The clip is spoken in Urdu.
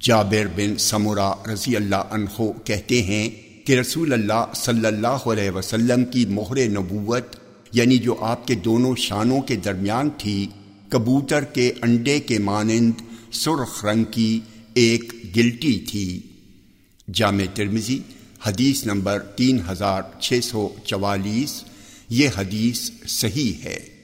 جابر بن سمورا رضی اللہ عنہ کہتے ہیں کہ رسول اللہ صلی اللہ علیہ وسلم کی مہر نبوت یعنی جو آپ کے دونوں شانوں کے درمیان تھی، کبوتر کے انڈے کے مانند سرخ رنگ کی ایک گلٹی تھی۔ جامع ترمزی حدیث نمبر تین ہزار چھ سو چوالیس، یہ حدیث صحیح ہے۔